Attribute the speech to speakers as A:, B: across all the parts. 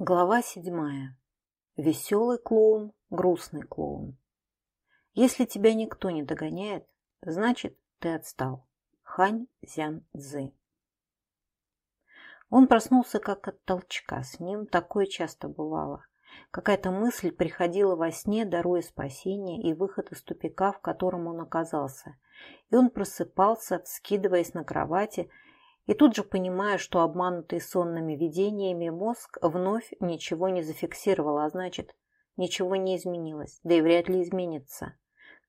A: Глава седьмая. Веселый клоун, грустный клоун. Если тебя никто не догоняет, значит, ты отстал. Хань Зян Цзы. Он проснулся как от толчка, с ним такое часто бывало. Какая-то мысль приходила во сне, даруя спасение и выход из тупика, в котором он оказался. И он просыпался, вскидываясь на кровати, и тут же понимая, что обманутый сонными видениями мозг вновь ничего не зафиксировал, а значит, ничего не изменилось, да и вряд ли изменится.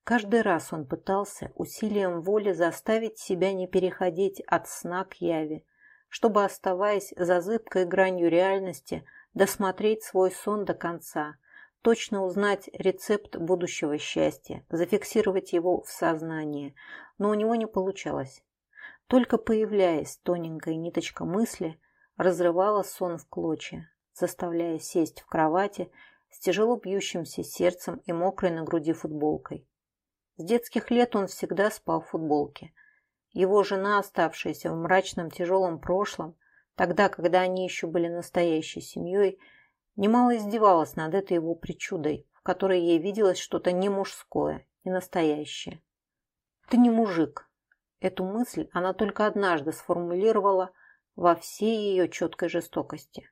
A: Каждый раз он пытался усилием воли заставить себя не переходить от сна к яви, чтобы, оставаясь за зыбкой гранью реальности, досмотреть свой сон до конца, точно узнать рецепт будущего счастья, зафиксировать его в сознании, но у него не получалось. Только появляясь, тоненькая ниточка мысли разрывала сон в клочья, заставляя сесть в кровати с тяжело бьющимся сердцем и мокрой на груди футболкой. С детских лет он всегда спал в футболке. Его жена, оставшаяся в мрачном тяжелом прошлом, тогда, когда они еще были настоящей семьей, немало издевалась над этой его причудой, в которой ей виделось что-то не мужское, не настоящее. «Ты не мужик», Эту мысль она только однажды сформулировала во всей ее четкой жестокости.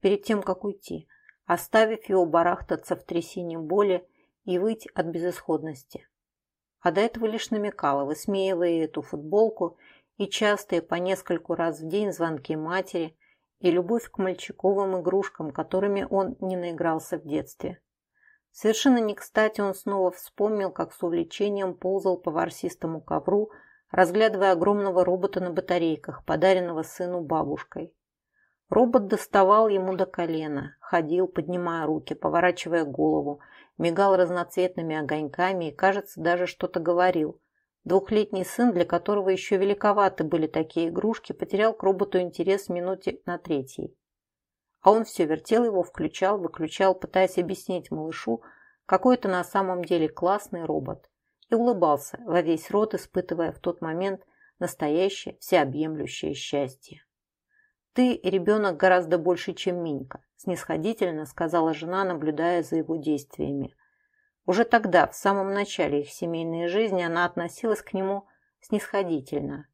A: Перед тем, как уйти, оставив его барахтаться в трясине боли и выйти от безысходности. А до этого лишь намекала, высмеивая эту футболку и частые по нескольку раз в день звонки матери и любовь к мальчиковым игрушкам, которыми он не наигрался в детстве. Совершенно не кстати он снова вспомнил, как с увлечением ползал по ворсистому ковру, разглядывая огромного робота на батарейках, подаренного сыну бабушкой. Робот доставал ему до колена, ходил, поднимая руки, поворачивая голову, мигал разноцветными огоньками и, кажется, даже что-то говорил. Двухлетний сын, для которого еще великоваты были такие игрушки, потерял к роботу интерес в минуте на третьей. А он все вертел его, включал, выключал, пытаясь объяснить малышу, какой это на самом деле классный робот и улыбался во весь рот, испытывая в тот момент настоящее всеобъемлющее счастье. «Ты ребенок гораздо больше, чем Минька», – снисходительно сказала жена, наблюдая за его действиями. Уже тогда, в самом начале их семейной жизни, она относилась к нему снисходительно.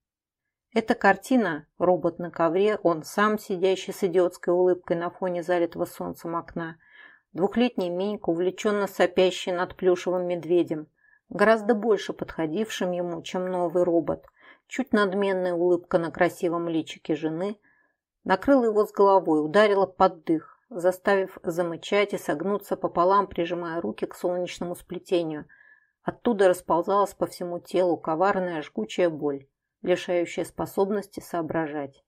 A: Эта картина, робот на ковре, он сам, сидящий с идиотской улыбкой на фоне залитого солнцем окна, двухлетний Минька, увлеченно сопящий над плюшевым медведем, гораздо больше подходившим ему, чем новый робот. Чуть надменная улыбка на красивом личике жены накрыла его с головой, ударила под дых, заставив замычать и согнуться пополам, прижимая руки к солнечному сплетению. Оттуда расползалась по всему телу коварная жгучая боль, лишающая способности соображать.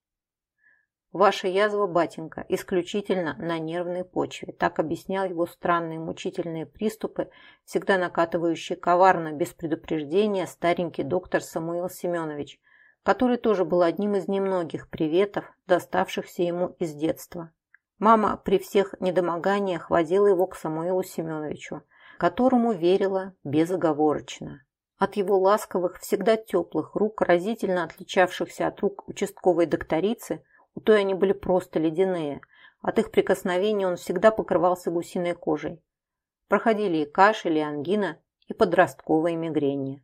A: Ваша язва, батенька, исключительно на нервной почве. Так объяснял его странные мучительные приступы, всегда накатывающие коварно, без предупреждения, старенький доктор Самуил Семенович, который тоже был одним из немногих приветов, доставшихся ему из детства. Мама при всех недомоганиях водила его к Самуилу Семеновичу, которому верила безоговорочно. От его ласковых, всегда теплых рук, разительно отличавшихся от рук участковой докторицы, у той они были просто ледяные. От их прикосновений он всегда покрывался гусиной кожей. Проходили и кашель, и ангина, и подростковые мигрени.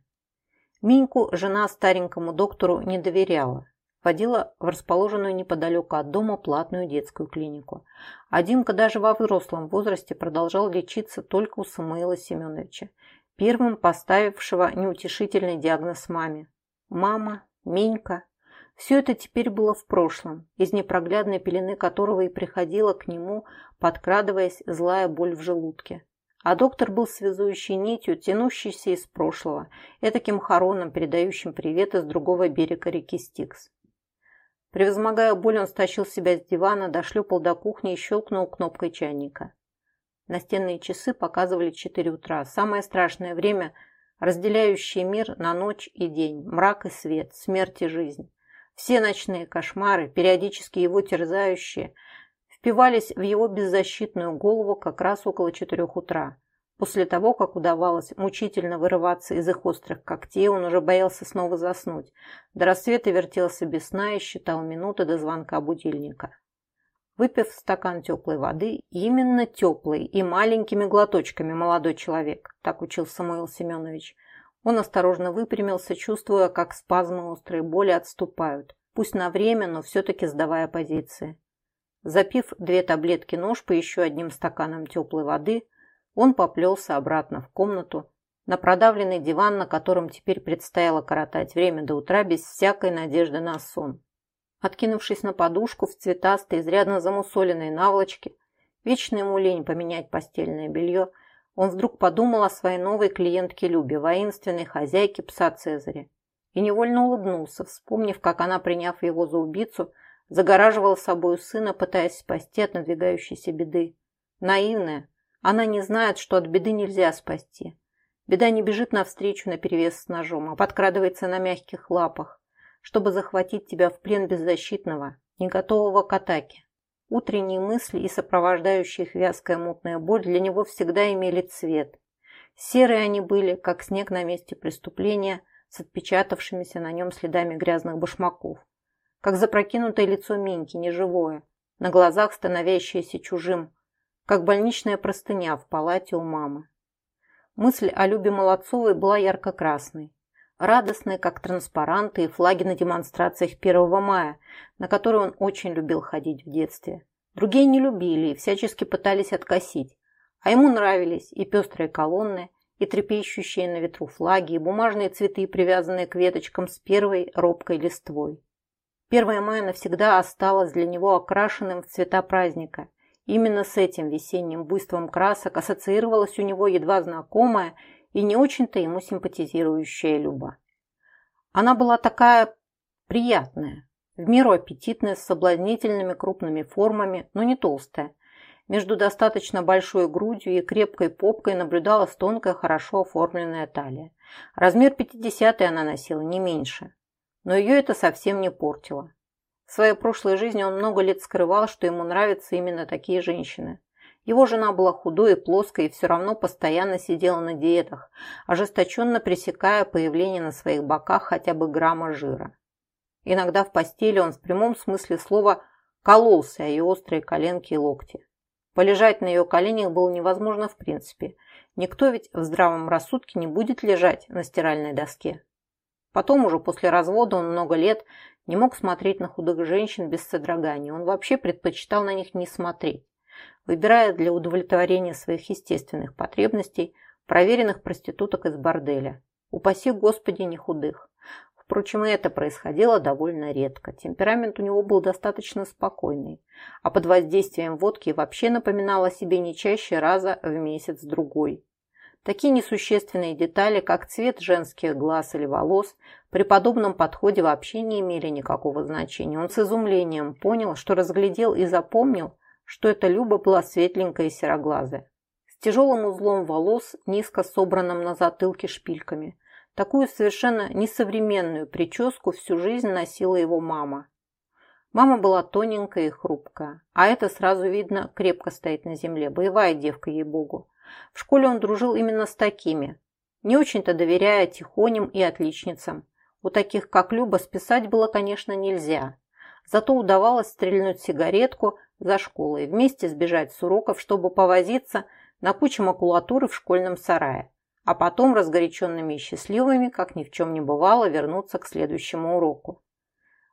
A: Миньку жена старенькому доктору не доверяла. Водила в расположенную неподалеку от дома платную детскую клинику. А Димка даже во взрослом возрасте продолжал лечиться только у Самуила Семеновича, первым поставившего неутешительный диагноз маме. Мама, Минька, все это теперь было в прошлом, из непроглядной пелены которого и приходила к нему, подкрадываясь злая боль в желудке. А доктор был связующей нитью, тянущейся из прошлого, этаким хороном, передающим привет из другого берега реки Стикс. Превозмогая боль, он стащил себя с дивана, дошлепал до кухни и щелкнул кнопкой чайника. Настенные часы показывали четыре утра, самое страшное время, разделяющее мир на ночь и день, мрак и свет, смерть и жизнь. Все ночные кошмары, периодически его терзающие, впивались в его беззащитную голову как раз около четырех утра. После того, как удавалось мучительно вырываться из их острых когтей, он уже боялся снова заснуть. До рассвета вертелся без сна и считал минуты до звонка будильника. Выпив стакан теплой воды, именно теплой и маленькими глоточками, молодой человек, так учил Самуил Семенович, он осторожно выпрямился, чувствуя, как спазмы острой боли отступают, пусть на время, но все-таки сдавая позиции. Запив две таблетки нож по еще одним стаканам теплой воды, он поплелся обратно в комнату, на продавленный диван, на котором теперь предстояло коротать время до утра без всякой надежды на сон. Откинувшись на подушку в цветастой, изрядно замусоленной наволочке, вечный ему лень поменять постельное белье, он вдруг подумал о своей новой клиентке Любе, воинственной хозяйке пса Цезаря, и невольно улыбнулся, вспомнив, как она, приняв его за убийцу, загораживала собою сына, пытаясь спасти от надвигающейся беды. Наивная, она не знает, что от беды нельзя спасти. Беда не бежит навстречу наперевес с ножом, а подкрадывается на мягких лапах, чтобы захватить тебя в плен беззащитного, не готового к атаке. Утренние мысли и сопровождающие их вязкая мутная боль для него всегда имели цвет. Серые они были, как снег на месте преступления, с отпечатавшимися на нем следами грязных башмаков. Как запрокинутое лицо Миньки, неживое, на глазах становящееся чужим, как больничная простыня в палате у мамы. Мысль о Любе Молодцовой была ярко-красной радостные, как транспаранты и флаги на демонстрациях 1 мая, на которые он очень любил ходить в детстве. Другие не любили и всячески пытались откосить, а ему нравились и пестрые колонны, и трепещущие на ветру флаги, и бумажные цветы, привязанные к веточкам с первой робкой листвой. 1 мая навсегда осталось для него окрашенным в цвета праздника. Именно с этим весенним буйством красок ассоциировалась у него едва знакомая и не очень-то ему симпатизирующая Люба. Она была такая приятная, в меру аппетитная, с соблазнительными крупными формами, но не толстая. Между достаточно большой грудью и крепкой попкой наблюдалась тонкая, хорошо оформленная талия. Размер 50 она носила, не меньше. Но ее это совсем не портило. В своей прошлой жизни он много лет скрывал, что ему нравятся именно такие женщины. Его жена была худой и плоской и все равно постоянно сидела на диетах, ожесточенно пресекая появление на своих боках хотя бы грамма жира. Иногда в постели он в прямом смысле слова кололся о ее острые коленки и локти. Полежать на ее коленях было невозможно в принципе. Никто ведь в здравом рассудке не будет лежать на стиральной доске. Потом уже после развода он много лет не мог смотреть на худых женщин без содрогания. Он вообще предпочитал на них не смотреть выбирая для удовлетворения своих естественных потребностей проверенных проституток из борделя. Упаси Господи не худых. Впрочем, и это происходило довольно редко. Темперамент у него был достаточно спокойный, а под воздействием водки вообще напоминал о себе не чаще раза в месяц-другой. Такие несущественные детали, как цвет женских глаз или волос, при подобном подходе вообще не имели никакого значения. Он с изумлением понял, что разглядел и запомнил что эта Люба была светленькая и сероглазая. С тяжелым узлом волос, низко собранным на затылке шпильками. Такую совершенно несовременную прическу всю жизнь носила его мама. Мама была тоненькая и хрупкая, а это сразу видно крепко стоит на земле, боевая девка ей-богу. В школе он дружил именно с такими, не очень-то доверяя тихоням и отличницам. У таких, как Люба, списать было, конечно, нельзя. Зато удавалось стрельнуть сигаретку за школой, вместе сбежать с уроков, чтобы повозиться на куче макулатуры в школьном сарае, а потом разгоряченными и счастливыми, как ни в чем не бывало, вернуться к следующему уроку.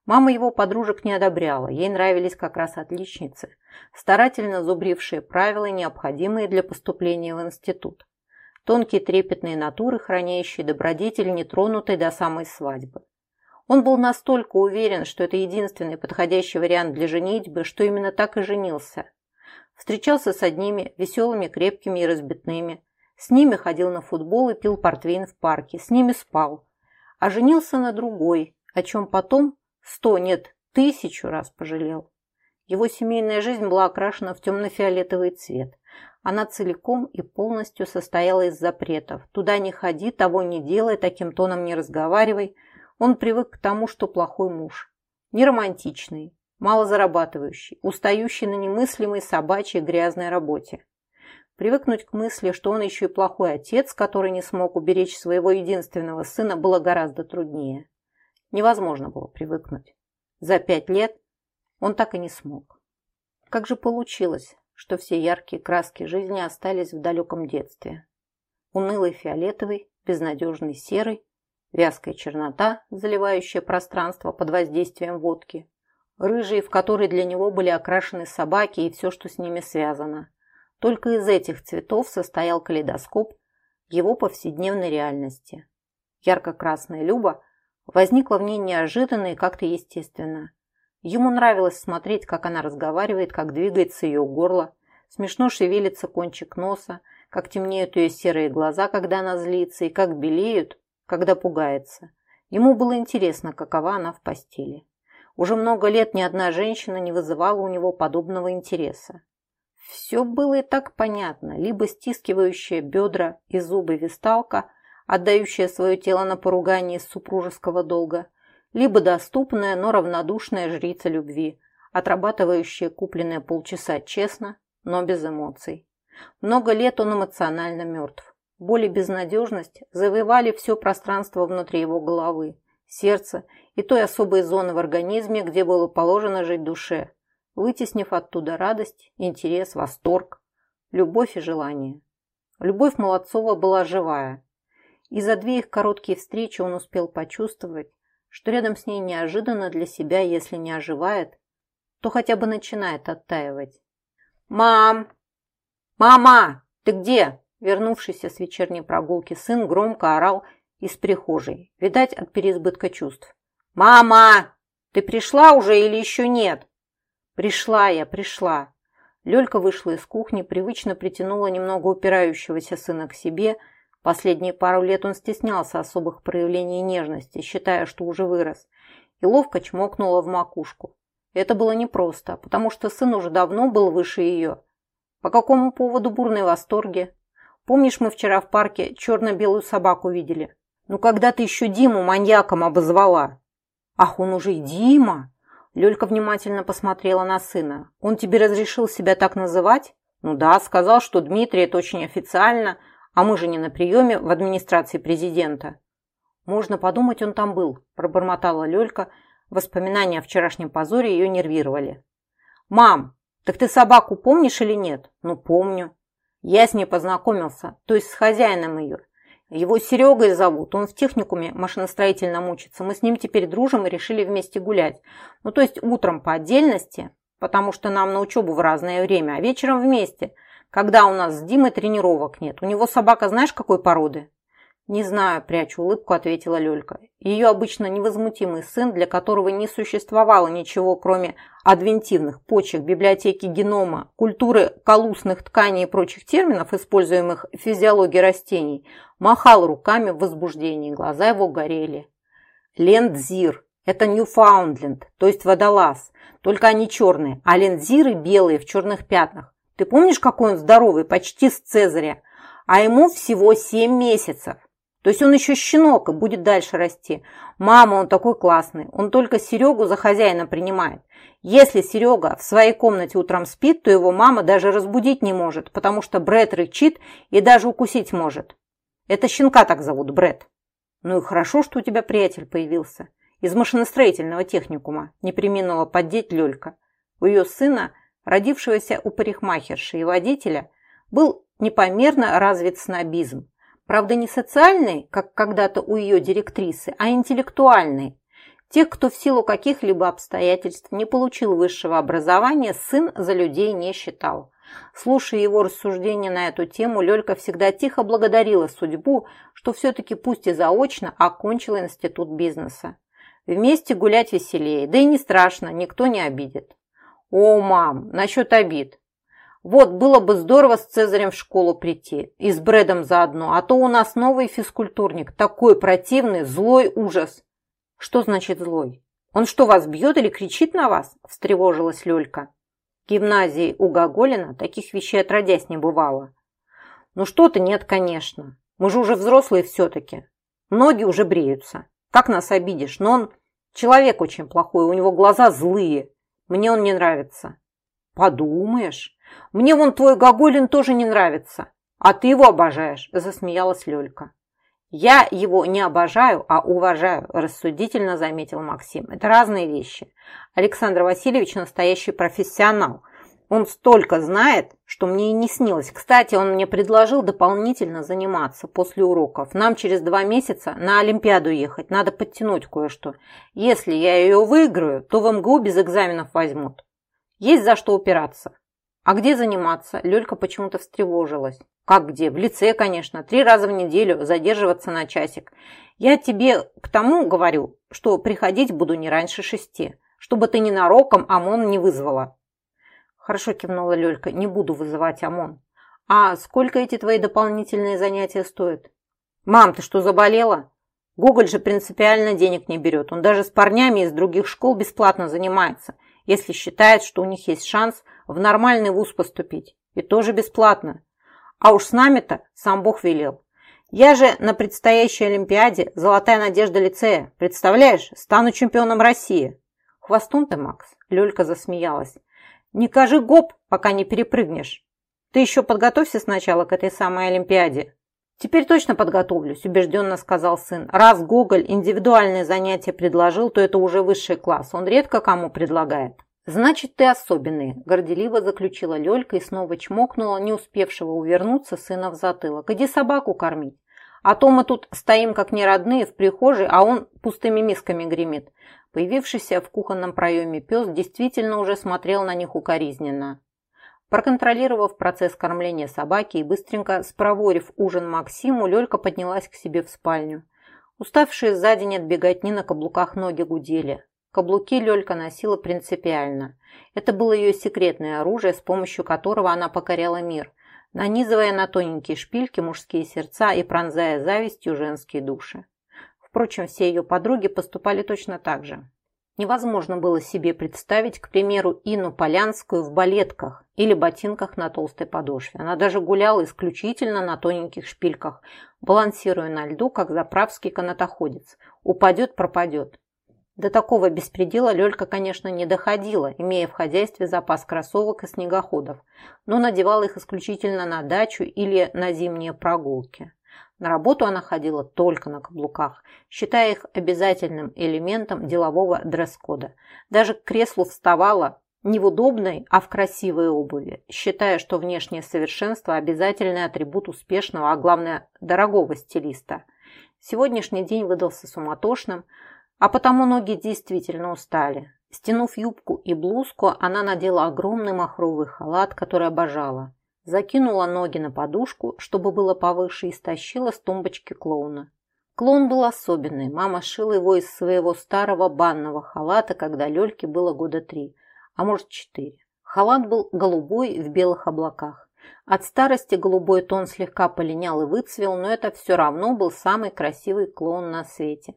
A: Мама его подружек не одобряла, ей нравились как раз отличницы, старательно зубрившие правила, необходимые для поступления в институт. Тонкие трепетные натуры, хранящие добродетель, нетронутой до самой свадьбы. Он был настолько уверен, что это единственный подходящий вариант для женитьбы, что именно так и женился. Встречался с одними, веселыми, крепкими и разбитными. С ними ходил на футбол и пил портвейн в парке, с ними спал. А женился на другой, о чем потом сто, нет, тысячу раз пожалел. Его семейная жизнь была окрашена в темно-фиолетовый цвет. Она целиком и полностью состояла из запретов. Туда не ходи, того не делай, таким тоном не разговаривай – он привык к тому, что плохой муж. Неромантичный, малозарабатывающий, устающий на немыслимой собачьей грязной работе. Привыкнуть к мысли, что он еще и плохой отец, который не смог уберечь своего единственного сына, было гораздо труднее. Невозможно было привыкнуть. За пять лет он так и не смог. Как же получилось, что все яркие краски жизни остались в далеком детстве? Унылый фиолетовый, безнадежный серый, вязкая чернота, заливающая пространство под воздействием водки, рыжие, в которые для него были окрашены собаки и все, что с ними связано. Только из этих цветов состоял калейдоскоп его повседневной реальности. Ярко-красная Люба возникла в ней неожиданно и как-то естественно. Ему нравилось смотреть, как она разговаривает, как двигается ее горло, смешно шевелится кончик носа, как темнеют ее серые глаза, когда она злится, и как белеют, когда пугается. Ему было интересно, какова она в постели. Уже много лет ни одна женщина не вызывала у него подобного интереса. Все было и так понятно. Либо стискивающая бедра и зубы висталка, отдающая свое тело на поругание супружеского долга, либо доступная, но равнодушная жрица любви, отрабатывающая купленные полчаса честно, но без эмоций. Много лет он эмоционально мертв. Боль и безнадежность завоевали все пространство внутри его головы, сердца и той особой зоны в организме, где было положено жить душе, вытеснив оттуда радость, интерес, восторг, любовь и желание. Любовь Молодцова была живая. И за две их короткие встречи он успел почувствовать, что рядом с ней неожиданно для себя, если не оживает, то хотя бы начинает оттаивать. «Мам! Мама! Ты где?» Вернувшийся с вечерней прогулки сын громко орал из прихожей, видать, от переизбытка чувств. «Мама! Ты пришла уже или еще нет?» «Пришла я, пришла». Лёлька вышла из кухни, привычно притянула немного упирающегося сына к себе. Последние пару лет он стеснялся особых проявлений нежности, считая, что уже вырос, и ловко чмокнула в макушку. Это было непросто, потому что сын уже давно был выше ее. По какому поводу бурные восторги? Помнишь, мы вчера в парке черно-белую собаку видели? Ну, когда ты еще Диму маньяком обозвала? Ах, он уже Дима? Лёлька внимательно посмотрела на сына. Он тебе разрешил себя так называть? Ну да, сказал, что Дмитрий это очень официально, а мы же не на приеме в администрации президента. Можно подумать, он там был, пробормотала Лёлька. Воспоминания о вчерашнем позоре ее нервировали. Мам, так ты собаку помнишь или нет? Ну, помню. Я с ней познакомился, то есть с хозяином ее. Его Серегой зовут, он в техникуме машиностроительном учится. Мы с ним теперь дружим и решили вместе гулять. Ну, то есть утром по отдельности, потому что нам на учебу в разное время, а вечером вместе, когда у нас с Димой тренировок нет. У него собака знаешь какой породы? «Не знаю», – прячу улыбку, ответила Лёлька. Ее обычно невозмутимый сын, для которого не существовало ничего, кроме адвентивных почек, библиотеки генома, культуры колусных тканей и прочих терминов, используемых в физиологии растений, махал руками в возбуждении, глаза его горели. Лендзир – это Ньюфаундленд, то есть водолаз, только они черные, а лендзиры белые в черных пятнах. Ты помнишь, какой он здоровый, почти с Цезаря? А ему всего семь месяцев. То есть он еще щенок и будет дальше расти. Мама, он такой классный. Он только Серегу за хозяина принимает. Если Серега в своей комнате утром спит, то его мама даже разбудить не может, потому что Бред рычит и даже укусить может. Это щенка так зовут, Бред. Ну и хорошо, что у тебя приятель появился. Из машиностроительного техникума не приминула поддеть Лёлька. У ее сына, родившегося у парикмахерши и водителя, был непомерно развит снобизм. Правда, не социальный, как когда-то у ее директрисы, а интеллектуальный. Тех, кто в силу каких-либо обстоятельств не получил высшего образования, сын за людей не считал. Слушая его рассуждения на эту тему, Лёлька всегда тихо благодарила судьбу, что все-таки пусть и заочно окончила институт бизнеса. Вместе гулять веселее, да и не страшно, никто не обидит. О, мам, насчет обид. Вот, было бы здорово с Цезарем в школу прийти. И с Брэдом заодно. А то у нас новый физкультурник. Такой противный, злой ужас. Что значит злой? Он что, вас бьет или кричит на вас? Встревожилась Лёлька. В гимназии у Гоголина таких вещей отродясь не бывало. Ну что-то нет, конечно. Мы же уже взрослые все-таки. Многие уже бреются. Как нас обидишь? Но он человек очень плохой, у него глаза злые. Мне он не нравится. Подумаешь. Мне вон твой Гоголин тоже не нравится, а ты его обожаешь», – засмеялась Лёлька. «Я его не обожаю, а уважаю», – рассудительно заметил Максим. «Это разные вещи. Александр Васильевич настоящий профессионал. Он столько знает, что мне и не снилось. Кстати, он мне предложил дополнительно заниматься после уроков. Нам через два месяца на Олимпиаду ехать, надо подтянуть кое-что. Если я ее выиграю, то в МГУ без экзаменов возьмут. Есть за что упираться. А где заниматься? Лёлька почему-то встревожилась. Как где? В лице, конечно. Три раза в неделю задерживаться на часик. Я тебе к тому говорю, что приходить буду не раньше шести, чтобы ты ненароком ОМОН не вызвала. Хорошо, кивнула Лёлька, не буду вызывать ОМОН. А сколько эти твои дополнительные занятия стоят? Мам, ты что, заболела? Гоголь же принципиально денег не берет. Он даже с парнями из других школ бесплатно занимается, если считает, что у них есть шанс в нормальный вуз поступить. И тоже бесплатно. А уж с нами-то сам Бог велел. Я же на предстоящей Олимпиаде золотая надежда лицея. Представляешь, стану чемпионом России. Хвостун ты, Макс. Лёлька засмеялась. Не кажи гоп, пока не перепрыгнешь. Ты еще подготовься сначала к этой самой Олимпиаде. Теперь точно подготовлюсь, убежденно сказал сын. Раз Гоголь индивидуальные занятия предложил, то это уже высший класс. Он редко кому предлагает. «Значит, ты особенный», – горделиво заключила Лёлька и снова чмокнула не успевшего увернуться сына в затылок. «Иди собаку кормить. А то мы тут стоим как неродные в прихожей, а он пустыми мисками гремит. Появившийся в кухонном проеме пес действительно уже смотрел на них укоризненно. Проконтролировав процесс кормления собаки и быстренько спроворив ужин Максиму, Лёлька поднялась к себе в спальню. Уставшие за день отбегать ни на каблуках ноги гудели. Каблуки Лёлька носила принципиально. Это было ее секретное оружие, с помощью которого она покоряла мир, нанизывая на тоненькие шпильки мужские сердца и пронзая завистью женские души. Впрочем, все ее подруги поступали точно так же. Невозможно было себе представить, к примеру, Инну Полянскую в балетках или ботинках на толстой подошве. Она даже гуляла исключительно на тоненьких шпильках, балансируя на льду, как заправский канатоходец. Упадет – пропадет. До такого беспредела Лёлька, конечно, не доходила, имея в хозяйстве запас кроссовок и снегоходов, но надевала их исключительно на дачу или на зимние прогулки. На работу она ходила только на каблуках, считая их обязательным элементом делового дресс-кода. Даже к креслу вставала не в удобной, а в красивой обуви, считая, что внешнее совершенство – обязательный атрибут успешного, а главное – дорогого стилиста. Сегодняшний день выдался суматошным, а потому ноги действительно устали. Стянув юбку и блузку, она надела огромный махровый халат, который обожала. Закинула ноги на подушку, чтобы было повыше, и стащила с тумбочки клоуна. Клоун был особенный. Мама шила его из своего старого банного халата, когда Лёльке было года три, а может четыре. Халат был голубой в белых облаках. От старости голубой тон слегка полинял и выцвел, но это все равно был самый красивый клоун на свете.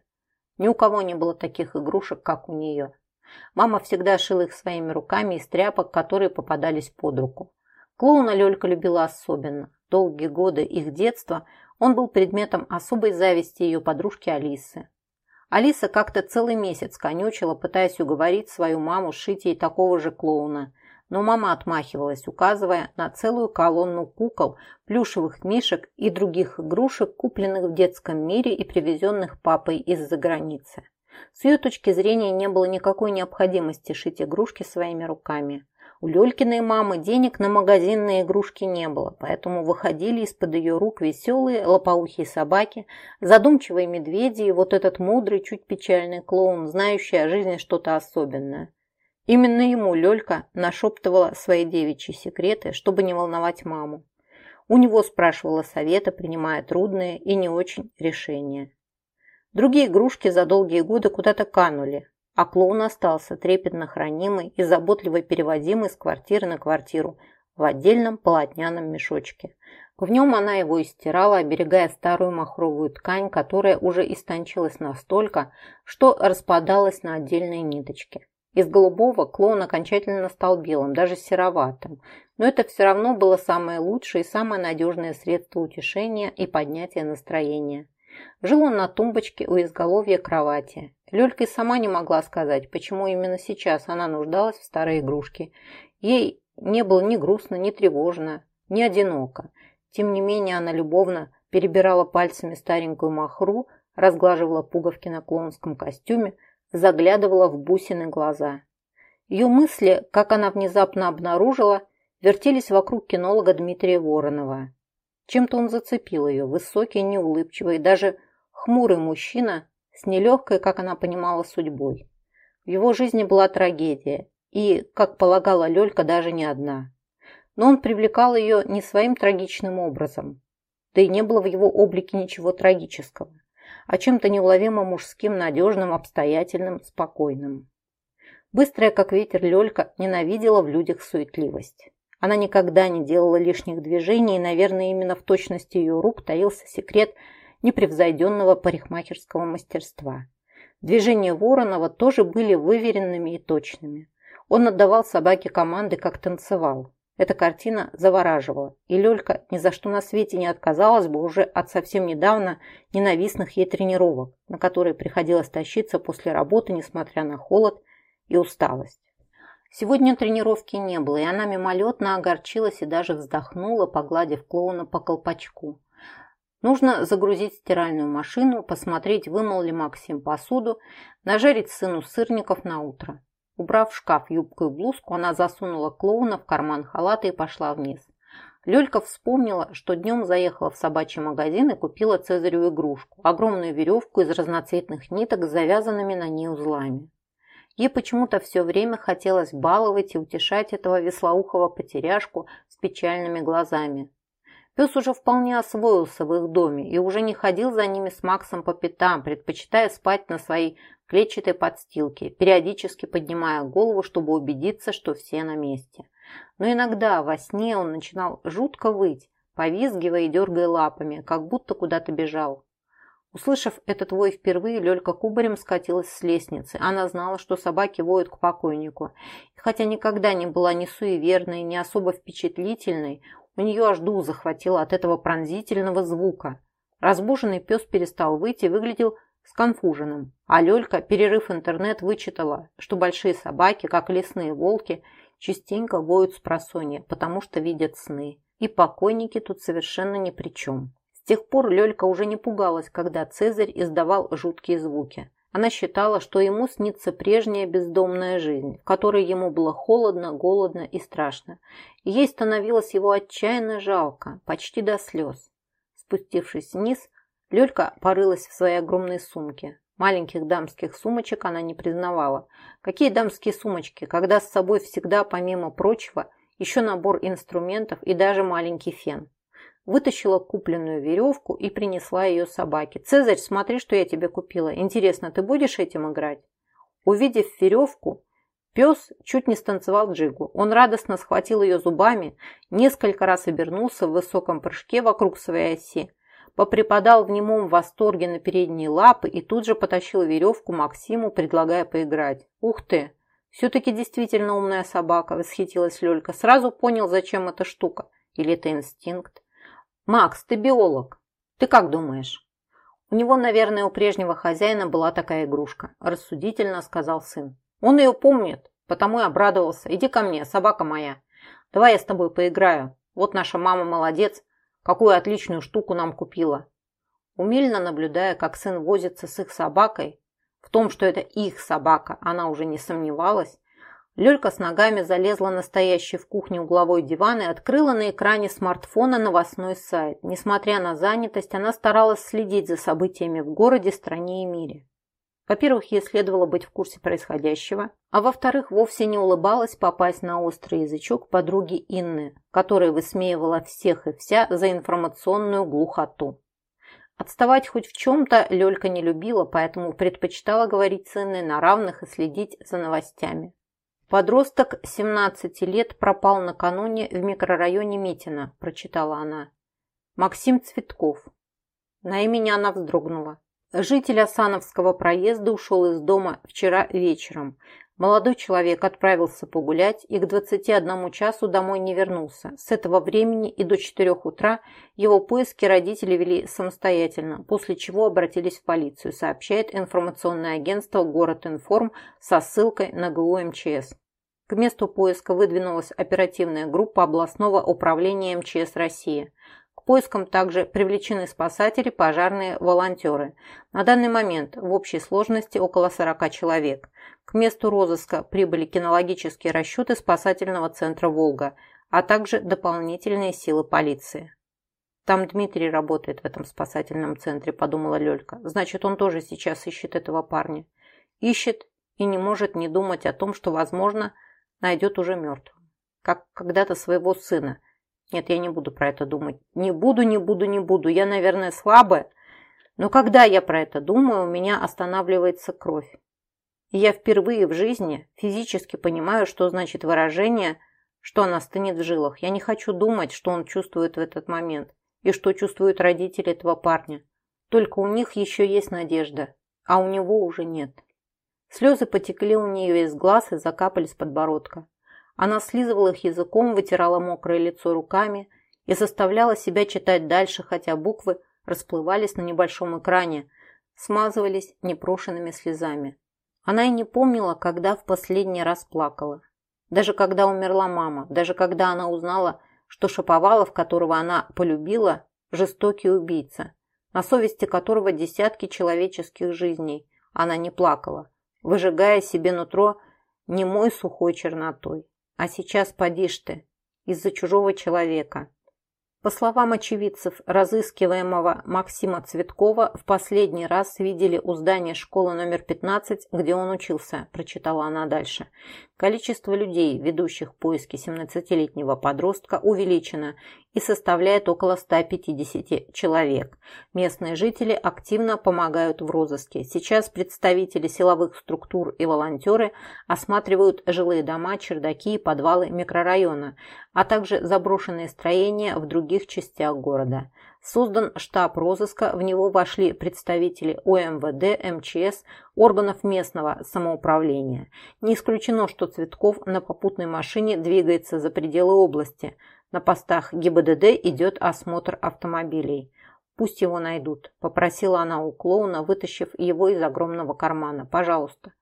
A: Ни у кого не было таких игрушек, как у нее. Мама всегда шила их своими руками из тряпок, которые попадались под руку. Клоуна Лёлька любила особенно. Долгие годы их детства он был предметом особой зависти ее подружки Алисы. Алиса как-то целый месяц конючила, пытаясь уговорить свою маму шить ей такого же клоуна. Но мама отмахивалась, указывая на целую колонну кукол, плюшевых мишек и других игрушек, купленных в детском мире и привезенных папой из-за границы. С ее точки зрения не было никакой необходимости шить игрушки своими руками. У Лёлькиной мамы денег на магазинные игрушки не было, поэтому выходили из-под ее рук веселые лопоухие собаки, задумчивые медведи и вот этот мудрый, чуть печальный клоун, знающий о жизни что-то особенное. Именно ему Лёлька нашептывала свои девичьи секреты, чтобы не волновать маму. У него спрашивала совета, принимая трудные и не очень решения. Другие игрушки за долгие годы куда-то канули, а клоун остался трепетно хранимый и заботливо переводимый с квартиры на квартиру в отдельном полотняном мешочке. В нем она его истирала, оберегая старую махровую ткань, которая уже истончилась настолько, что распадалась на отдельные ниточки. Из голубого клоун окончательно стал белым, даже сероватым, но это все равно было самое лучшее и самое надежное средство утешения и поднятия настроения. Жил он на тумбочке у изголовья кровати. Лёлька и сама не могла сказать, почему именно сейчас она нуждалась в старой игрушке. Ей не было ни грустно, ни тревожно, ни одиноко. Тем не менее она любовно перебирала пальцами старенькую махру, разглаживала пуговки на клоунском костюме, заглядывала в бусины глаза. Ее мысли, как она внезапно обнаружила, вертелись вокруг кинолога Дмитрия Воронова. Чем-то он зацепил ее, высокий, неулыбчивый, даже хмурый мужчина с нелегкой, как она понимала, судьбой. В его жизни была трагедия, и, как полагала Лёлька, даже не одна. Но он привлекал ее не своим трагичным образом, да и не было в его облике ничего трагического, а чем-то неуловимо мужским, надежным, обстоятельным, спокойным. Быстрая, как ветер, Лёлька ненавидела в людях суетливость. Она никогда не делала лишних движений, и, наверное, именно в точности ее рук таился секрет непревзойденного парикмахерского мастерства. Движения Воронова тоже были выверенными и точными. Он отдавал собаке команды, как танцевал. Эта картина завораживала, и Лёлька ни за что на свете не отказалась бы уже от совсем недавно ненавистных ей тренировок, на которые приходилось тащиться после работы, несмотря на холод и усталость. Сегодня тренировки не было, и она мимолетно огорчилась и даже вздохнула, погладив клоуна по колпачку. Нужно загрузить стиральную машину, посмотреть, вымыл ли Максим посуду, нажарить сыну сырников на утро. Убрав в шкаф юбку и блузку, она засунула клоуна в карман халата и пошла вниз. Лёлька вспомнила, что днем заехала в собачий магазин и купила Цезарю игрушку – огромную веревку из разноцветных ниток с завязанными на ней узлами. Ей почему-то все время хотелось баловать и утешать этого веслоухого потеряшку с печальными глазами. Пес уже вполне освоился в их доме и уже не ходил за ними с Максом по пятам, предпочитая спать на своей клетчатой подстилке, периодически поднимая голову, чтобы убедиться, что все на месте. Но иногда во сне он начинал жутко выть, повизгивая и дергая лапами, как будто куда-то бежал. Услышав этот вой впервые, Лёлька кубарем скатилась с лестницы. Она знала, что собаки воют к покойнику. И хотя никогда не была ни суеверной, ни особо впечатлительной, у нее аж дух захватило от этого пронзительного звука. Разбуженный пес перестал выйти и выглядел сконфуженным. А Лёлька, перерыв интернет, вычитала, что большие собаки, как лесные волки, частенько воют с просонья, потому что видят сны. И покойники тут совершенно ни при чем. С тех пор Лёлька уже не пугалась, когда Цезарь издавал жуткие звуки. Она считала, что ему снится прежняя бездомная жизнь, в которой ему было холодно, голодно и страшно. Ей становилось его отчаянно жалко, почти до слез. Спустившись вниз, Лёлька порылась в своей огромной сумке. Маленьких дамских сумочек она не признавала. Какие дамские сумочки, когда с собой всегда, помимо прочего, еще набор инструментов и даже маленький фен вытащила купленную веревку и принесла ее собаке. «Цезарь, смотри, что я тебе купила. Интересно, ты будешь этим играть?» Увидев веревку, пес чуть не станцевал джигу. Он радостно схватил ее зубами, несколько раз обернулся в высоком прыжке вокруг своей оси, поприпадал в немом восторге на передние лапы и тут же потащил веревку Максиму, предлагая поиграть. «Ух ты! Все-таки действительно умная собака!» – восхитилась Лёлька. «Сразу понял, зачем эта штука. Или это инстинкт?» «Макс, ты биолог. Ты как думаешь?» «У него, наверное, у прежнего хозяина была такая игрушка», – рассудительно сказал сын. «Он ее помнит, потому и обрадовался. Иди ко мне, собака моя. Давай я с тобой поиграю. Вот наша мама молодец, какую отличную штуку нам купила». Умильно наблюдая, как сын возится с их собакой, в том, что это их собака, она уже не сомневалась, Лёлька с ногами залезла на стоящий в кухне угловой диван и открыла на экране смартфона новостной сайт. Несмотря на занятость, она старалась следить за событиями в городе, стране и мире. Во-первых, ей следовало быть в курсе происходящего, а во-вторых, вовсе не улыбалась попасть на острый язычок подруги Инны, которая высмеивала всех и вся за информационную глухоту. Отставать хоть в чем-то Лёлька не любила, поэтому предпочитала говорить с Инной на равных и следить за новостями. «Подросток 17 лет пропал накануне в микрорайоне Митина», – прочитала она. «Максим Цветков». На имени она вздрогнула. Житель Осановского проезда ушел из дома вчера вечером. Молодой человек отправился погулять и к 21 часу домой не вернулся. С этого времени и до 4 утра его поиски родители вели самостоятельно, после чего обратились в полицию, сообщает информационное агентство «Город Информ» со ссылкой на ГУ МЧС. К месту поиска выдвинулась оперативная группа областного управления МЧС России. К поискам также привлечены спасатели, пожарные, волонтеры. На данный момент в общей сложности около 40 человек. К месту розыска прибыли кинологические расчеты спасательного центра «Волга», а также дополнительные силы полиции. «Там Дмитрий работает в этом спасательном центре», – подумала Лёлька. «Значит, он тоже сейчас ищет этого парня. Ищет и не может не думать о том, что, возможно, найдет уже мертвым. Как когда-то своего сына. Нет, я не буду про это думать. Не буду, не буду, не буду. Я, наверное, слабая. Но когда я про это думаю, у меня останавливается кровь. И я впервые в жизни физически понимаю, что значит выражение, что она стынет в жилах. Я не хочу думать, что он чувствует в этот момент и что чувствуют родители этого парня. Только у них еще есть надежда, а у него уже нет. Слезы потекли у нее из глаз и закапали с подбородка. Она слизывала их языком, вытирала мокрое лицо руками и заставляла себя читать дальше, хотя буквы расплывались на небольшом экране, смазывались непрошенными слезами. Она и не помнила, когда в последний раз плакала. Даже когда умерла мама, даже когда она узнала, что Шаповалов, которого она полюбила, жестокий убийца, на совести которого десятки человеческих жизней, она не плакала, выжигая себе нутро немой сухой чернотой. А сейчас поди ты, из-за чужого человека, по словам очевидцев, разыскиваемого Максима Цветкова в последний раз видели у здания школы номер 15, где он учился, прочитала она дальше. Количество людей, ведущих поиски 17-летнего подростка, увеличено и составляет около 150 человек. Местные жители активно помогают в розыске. Сейчас представители силовых структур и волонтеры осматривают жилые дома, чердаки и подвалы микрорайона, а также заброшенные строения в других частях города. Создан штаб розыска, в него вошли представители ОМВД, МЧС, органов местного самоуправления. Не исключено, что Цветков на попутной машине двигается за пределы области. На постах ГИБДД идет осмотр автомобилей. «Пусть его найдут», – попросила она у клоуна, вытащив его из огромного кармана. «Пожалуйста,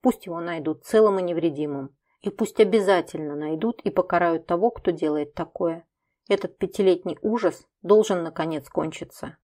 A: пусть его найдут целым и невредимым». И пусть обязательно найдут и покарают того, кто делает такое. Этот пятилетний ужас должен наконец кончиться.